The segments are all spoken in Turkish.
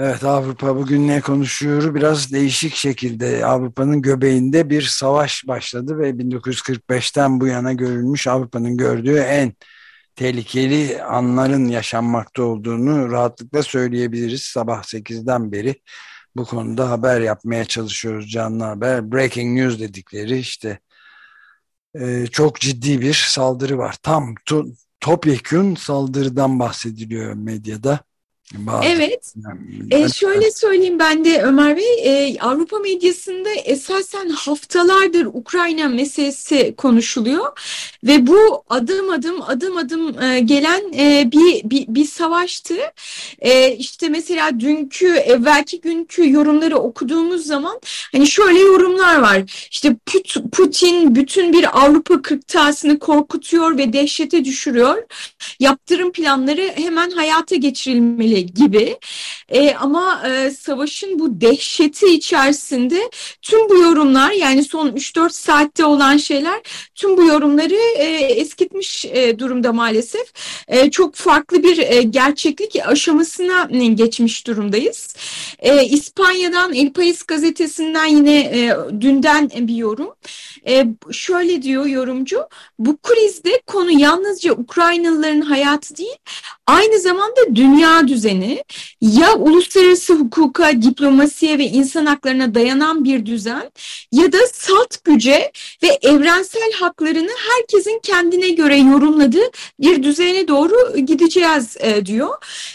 Evet Avrupa bugün ne konuşuyor? Biraz değişik şekilde Avrupa'nın göbeğinde bir savaş başladı ve 1945'ten bu yana görülmüş Avrupa'nın gördüğü en tehlikeli anların yaşanmakta olduğunu rahatlıkla söyleyebiliriz. Sabah 8'den beri bu konuda haber yapmaya çalışıyoruz canlı haber. Breaking news dedikleri işte e, çok ciddi bir saldırı var. Tam to, topyekun saldırıdan bahsediliyor medyada. Bazı, evet. Yani, e, şöyle söyleyeyim ben de Ömer Bey, e, Avrupa medyasında esasen haftalardır Ukrayna meselesi konuşuluyor ve bu adım adım adım adım e, gelen e, bir, bir bir savaştı. E, işte mesela dünkü evvelki günkü yorumları okuduğumuz zaman hani şöyle yorumlar var. İşte Putin bütün bir Avrupa kırktasını korkutuyor ve dehşete düşürüyor. Yaptırım planları hemen hayata geçirilmeli gibi. E, ama e, savaşın bu dehşeti içerisinde tüm bu yorumlar yani son 3-4 saatte olan şeyler tüm bu yorumları e, eskitmiş e, durumda maalesef. E, çok farklı bir e, gerçeklik aşamasına geçmiş durumdayız. İspanya'dan El País gazetesinden yine dünden bir yorum. Şöyle diyor yorumcu, bu krizde konu yalnızca Ukraynalıların hayatı değil, aynı zamanda dünya düzeni ya uluslararası hukuka, diplomasiye ve insan haklarına dayanan bir düzen ya da salt güce ve evrensel haklarını herkesin kendine göre yorumladığı bir düzene doğru gideceğiz e, diyor.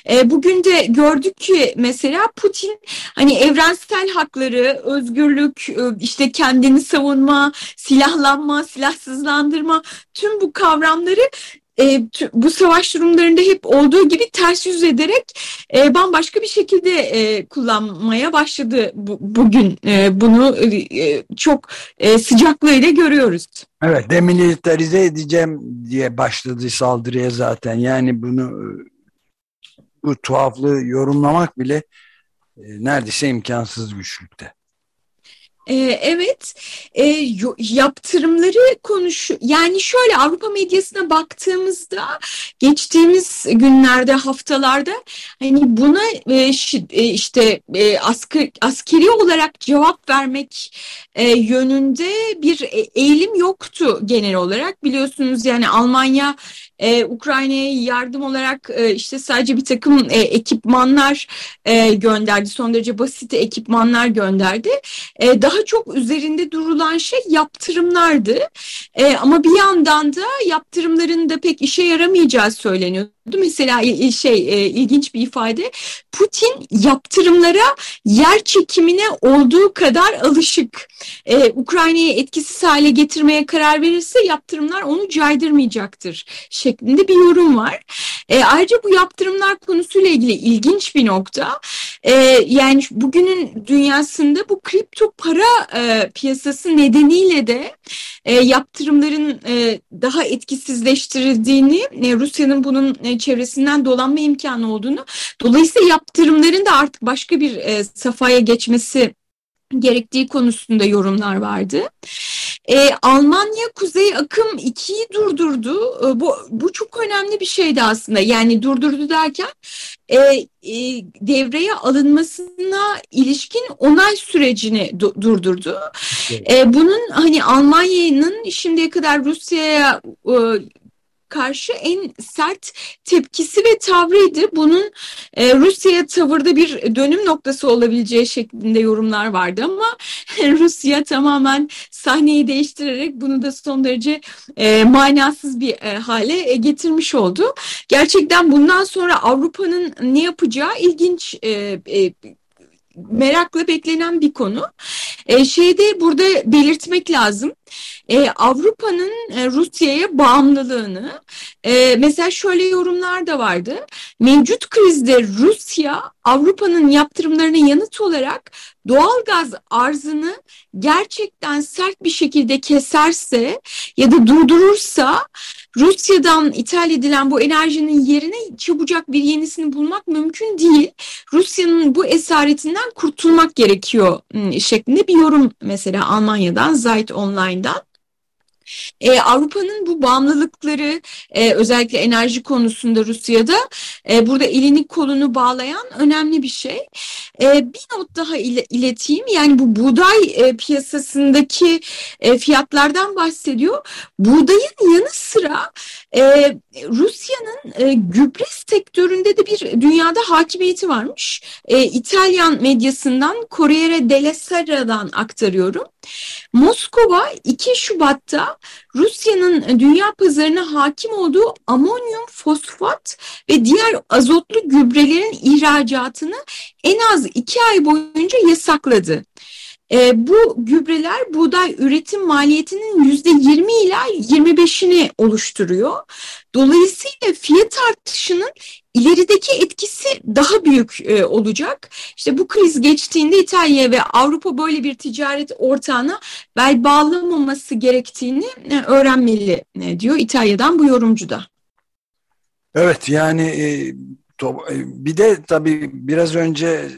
E, bugün de gördük ki mesela Putin hani evrensel hakları, özgürlük, e, işte kendini savunma, silahlanma, silahsızlandırma tüm bu kavramları e, bu savaş durumlarında hep olduğu gibi ters yüz ederek e, bambaşka bir şekilde e, kullanmaya başladı bu, bugün. E, bunu e, çok e, sıcaklığıyla görüyoruz. Evet demilitarize edeceğim diye başladı saldırıya zaten. Yani bunu bu tuhaflığı yorumlamak bile e, neredeyse imkansız güçlükte. Ee, evet, e, yaptırımları konuş. Yani şöyle Avrupa medyasına baktığımızda geçtiğimiz günlerde, haftalarda hani buna e, e işte e, asker, askeri olarak cevap vermek e, yönünde bir eğilim yoktu genel olarak. Biliyorsunuz yani Almanya e, Ukrayna'ya yardım olarak e, işte sadece bir takım e, ekipmanlar e, gönderdi. Son derece basit ekipmanlar gönderdi. E, daha çok üzerinde durulan şey yaptırımlardı. E, ama bir yandan da yaptırımların da pek işe yaramayacağı söyleniyor. Mesela şey ilginç bir ifade Putin yaptırımlara yer çekimine olduğu kadar alışık. Ee, Ukrayna'yı etkisiz hale getirmeye karar verirse yaptırımlar onu caydırmayacaktır şeklinde bir yorum var. Ee, ayrıca bu yaptırımlar konusuyla ilgili ilginç bir nokta. Ee, yani bugünün dünyasında bu kripto para e, piyasası nedeniyle de e, yaptırımların e, daha etkisizleştirildiğini, e, Rusya'nın bunun e, çevresinden dolanma imkanı olduğunu, dolayısıyla yaptırımların da artık başka bir e, safhaya geçmesi gerektiği konusunda yorumlar vardı. E, Almanya Kuzey Akım 2'yi durdurdu. E, bu, bu çok önemli bir şeydi aslında. Yani durdurdu derken e, e, devreye alınmasına ilişkin onay sürecini du durdurdu. Evet. E, bunun hani Almanya'nın şimdiye kadar Rusya'ya e, karşı en sert tepkisi ve tavrıydı. Bunun e, Rusya'ya tavırda bir dönüm noktası olabileceği şeklinde yorumlar vardı ama Rusya tamamen sahneyi değiştirerek bunu da son derece e, manasız bir e, hale e, getirmiş oldu. Gerçekten bundan sonra Avrupa'nın ne yapacağı ilginç e, e, merakla beklenen bir konu. E, şeyde burada belirtmek lazım. E, Avrupa'nın e, Rusya'ya bağımlılığını e, mesela şöyle yorumlar da vardı. Mevcut krizde Rusya Avrupa'nın yaptırımlarına yanıt olarak doğal gaz arzını gerçekten sert bir şekilde keserse ya da durdurursa Rusya'dan ithal edilen bu enerjinin yerine çabucak bir yenisini bulmak mümkün değil. Rusya'nın bu esaretinden kurtulmak gerekiyor ıı, şeklinde bir yorum mesela Almanya'dan Zeit Online'dan. E, Avrupa'nın bu bağımlılıkları e, özellikle enerji konusunda Rusya'da e, burada elini kolunu bağlayan önemli bir şey. E, bir not daha ile, ileteyim yani bu buğday e, piyasasındaki e, fiyatlardan bahsediyor. Buğdayın yanı sıra e, Rusya'nın e, gübre sektöründe de bir dünyada hakimiyeti varmış. E, İtalyan medyasından Corriere della Serra'dan aktarıyorum. Moskova 2 Şubat'ta Rusya'nın dünya pazarına hakim olduğu amonyum fosfat ve diğer azotlu gübrelerin ihracatını en az 2 ay boyunca yasakladı. E, bu gübreler buğday üretim maliyetinin yüzde 20 ila 25'ini oluşturuyor. Dolayısıyla fiyat artışının ilerideki etkisi daha büyük e, olacak. İşte bu kriz geçtiğinde İtalya ve Avrupa böyle bir ticaret ortağına bel bağlamaması gerektiğini e, öğrenmeli e, diyor İtalya'dan bu yorumcu da. Evet yani e, e bir de tabii biraz önce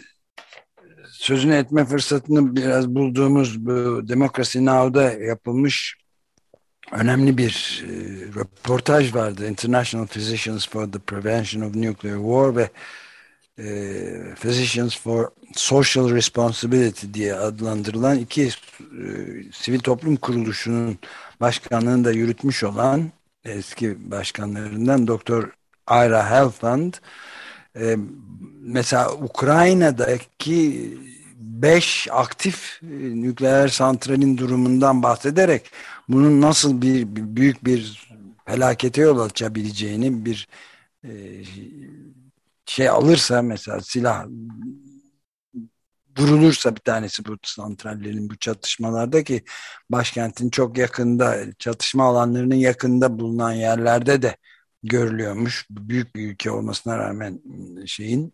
sözünü etme fırsatını biraz bulduğumuz bu Democracy Now'da yapılmış önemli bir e, röportaj vardı. International Physicians for the Prevention of Nuclear War ve e, Physicians for Social Responsibility diye adlandırılan iki e, sivil toplum kuruluşunun başkanlığını da yürütmüş olan eski başkanlarından Doktor Ira Helfand e, mesela Ukrayna'daki beş aktif e, nükleer santralin durumundan bahsederek bunun nasıl bir, büyük bir felakete yol açabileceğini bir e, şey alırsa mesela silah durulursa bir tanesi bu santrallerin bu çatışmalarda ki başkentin çok yakında çatışma alanlarının yakında bulunan yerlerde de görülüyormuş. Büyük bir ülke olmasına rağmen şeyin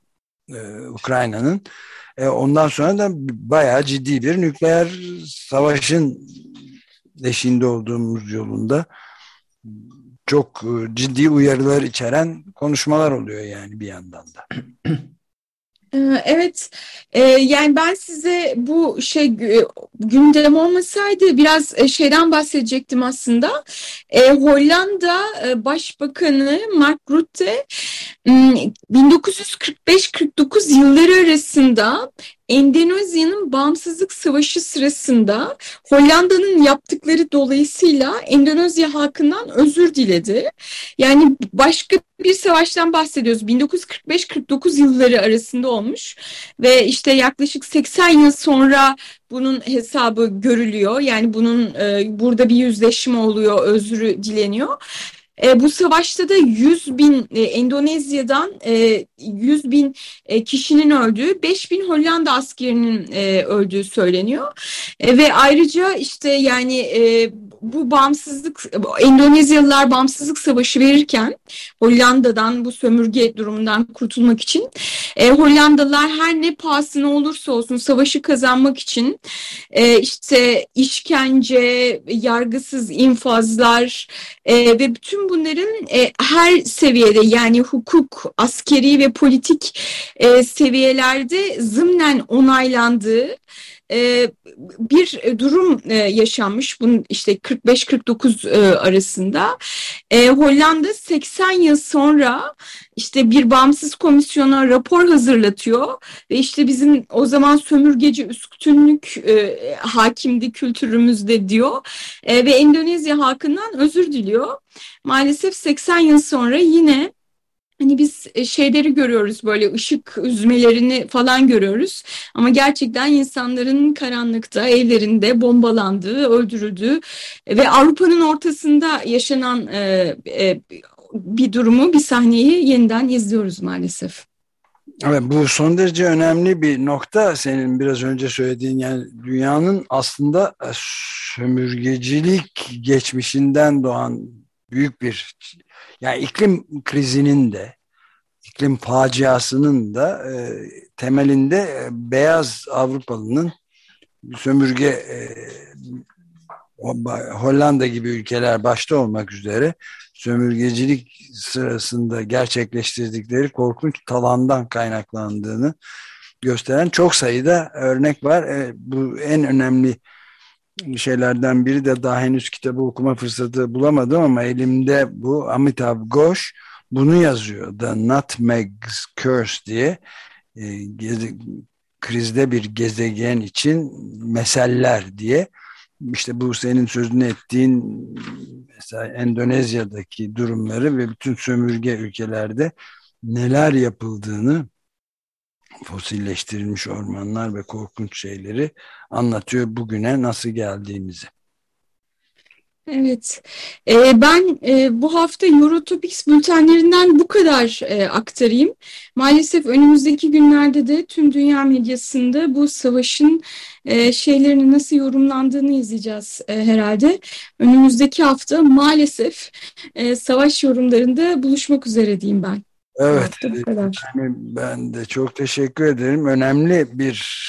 e, Ukrayna'nın e, ondan sonra da bayağı ciddi bir nükleer savaşın eşinde olduğumuz yolunda çok e, ciddi uyarılar içeren konuşmalar oluyor yani bir yandan da. Ee, evet, ee, yani ben size bu şey gündem olmasaydı biraz e, şeyden bahsedecektim aslında. Ee, Hollanda e, Başbakanı Mark Rutte 1945-49 yılları arasında Endonezya'nın bağımsızlık savaşı sırasında Hollanda'nın yaptıkları dolayısıyla Endonezya halkından özür diledi. Yani başka bir savaştan bahsediyoruz. 1945-49 yılları arasında olmuş ve işte yaklaşık 80 yıl sonra bunun hesabı görülüyor. Yani bunun e, burada bir yüzleşme oluyor, özrü dileniyor. E, bu savaşta da 100 bin e, Endonezya'dan e, 100 bin e, kişinin öldüğü, 5 bin Hollanda askerinin e, öldüğü söyleniyor. E, ve ayrıca işte yani e, bu bağımsızlık, Endonezyalılar bağımsızlık savaşı verirken Hollanda'dan bu sömürge durumundan kurtulmak için e, Hollandalılar her ne pahasına olursa olsun savaşı kazanmak için e, işte işkence, yargısız infazlar e, ve bütün bunların e, her seviyede yani hukuk, askeri ve politik e, seviyelerde zımnen onaylandığı bir durum e, yaşanmış. Bunun işte 45-49 e, arasında. E, Hollanda 80 yıl sonra işte bir bağımsız komisyona rapor hazırlatıyor ve işte bizim o zaman sömürgeci üstünlük e, hakimdi kültürümüzde diyor e, ve Endonezya halkından özür diliyor. Maalesef 80 yıl sonra yine Hani biz e, şeyleri görüyoruz böyle ışık üzmelerini falan görüyoruz. Ama gerçekten insanların karanlıkta evlerinde bombalandığı, öldürüldüğü ve Avrupa'nın ortasında yaşanan e, e, bir durumu, bir sahneyi yeniden izliyoruz maalesef. Evet bu son derece önemli bir nokta senin biraz önce söylediğin yani dünyanın aslında e, sömürgecilik geçmişinden doğan büyük bir yani iklim krizinin de iklim faciasının da e, temelinde e, beyaz Avrupalının sömürge e, Hollanda gibi ülkeler başta olmak üzere sömürgecilik sırasında gerçekleştirdikleri korkunç talandan kaynaklandığını gösteren çok sayıda örnek var. E, bu en önemli şeylerden biri de daha henüz kitabı okuma fırsatı bulamadım ama elimde bu Amitav Ghosh bunu yazıyor. The Nutmeg's Curse diye e, geze, krizde bir gezegen için meseller diye işte bu senin sözünü ettiğin mesela Endonezya'daki durumları ve bütün sömürge ülkelerde neler yapıldığını fosilleştirilmiş ormanlar ve korkunç şeyleri anlatıyor bugüne nasıl geldiğimizi. Evet, ee, ben e, bu hafta Eurotopics bültenlerinden bu kadar e, aktarayım. Maalesef önümüzdeki günlerde de tüm dünya medyasında bu savaşın e, şeylerini nasıl yorumlandığını izleyeceğiz e, herhalde. Önümüzdeki hafta maalesef e, savaş yorumlarında buluşmak üzere diyeyim ben. Evet, yani ben de çok teşekkür ederim. Önemli bir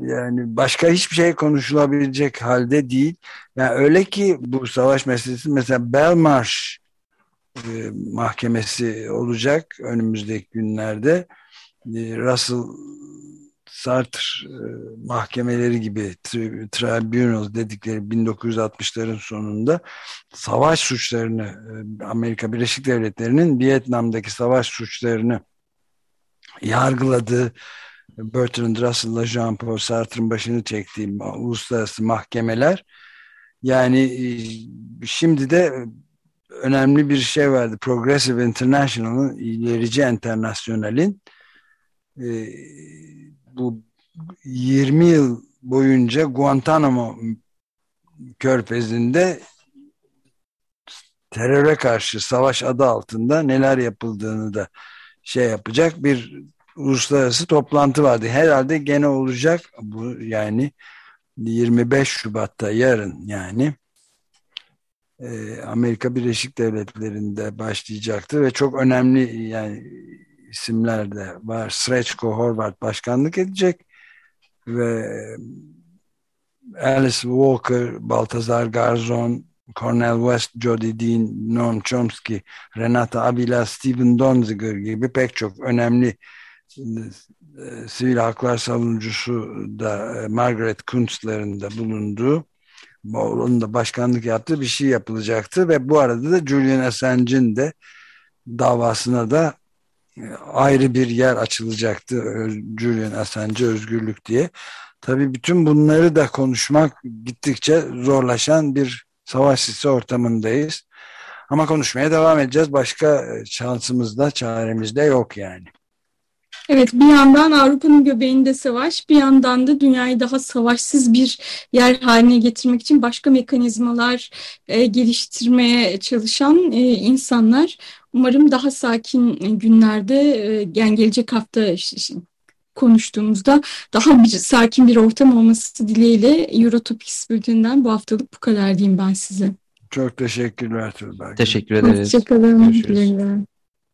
yani başka hiçbir şey konuşulabilecek halde değil. Yani öyle ki bu savaş meselesi mesela Belmarsh e, mahkemesi olacak önümüzdeki günlerde. E, Russell Sartre e, mahkemeleri gibi tri, tribunal dedikleri 1960'ların sonunda savaş suçlarını e, Amerika Birleşik Devletleri'nin Vietnam'daki savaş suçlarını yargıladığı Bertrand Russell'la Jean-Paul Sartre'ın başını çektiği uluslararası mahkemeler yani e, şimdi de önemli bir şey vardı. Progressive International'ın ilerici internasyonalin e, bu 20 yıl boyunca Guantanamo körfezinde teröre karşı savaş adı altında neler yapıldığını da şey yapacak bir uluslararası toplantı vardı. Herhalde gene olacak bu yani 25 Şubat'ta yarın yani e, Amerika Birleşik Devletleri'nde başlayacaktı ve çok önemli yani isimler de var. Sreçko Horvat başkanlık edecek ve Alice Walker, Baltazar Garzon, Cornel West, Jody Dean, Noam Chomsky, Renata Avila, Steven Donziger gibi pek çok önemli e, sivil haklar savunucusu da e, Margaret Kuntzler'in de bulunduğu onun da başkanlık yaptığı bir şey yapılacaktı ve bu arada da Julian Assange'in de davasına da ayrı bir yer açılacaktı Julian Assange özgürlük diye. Tabii bütün bunları da konuşmak gittikçe zorlaşan bir savaş sisi ortamındayız. Ama konuşmaya devam edeceğiz. Başka şansımız da çaremiz de yok yani. Evet bir yandan Avrupa'nın göbeğinde savaş bir yandan da dünyayı daha savaşsız bir yer haline getirmek için başka mekanizmalar e, geliştirmeye çalışan e, insanlar umarım daha sakin günlerde e, yani gelecek hafta konuştuğumuzda daha bir sakin bir ortam olması dileğiyle Eurotopics bülteninden bu haftalık bu kadar diyeyim ben size. Çok teşekkürler Tuğba. Teşekkür ederiz. Hoşçakalın.